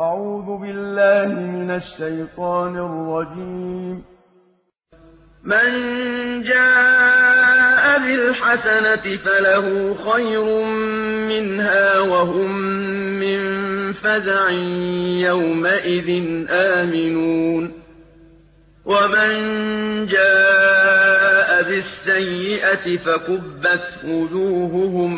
أعوذ بالله من الشيطان الرجيم. من جاء بالحسنة فله خير منها وهم من فزع يومئذ آمنون. ومن جاء بالسيئة فكبت وجوههم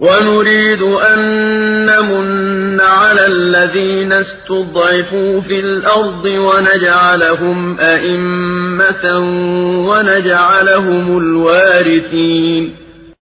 ونريد أن نمن على الذين استضعفوا في الأرض ونجعلهم أئمة ونجعلهم الوارثين.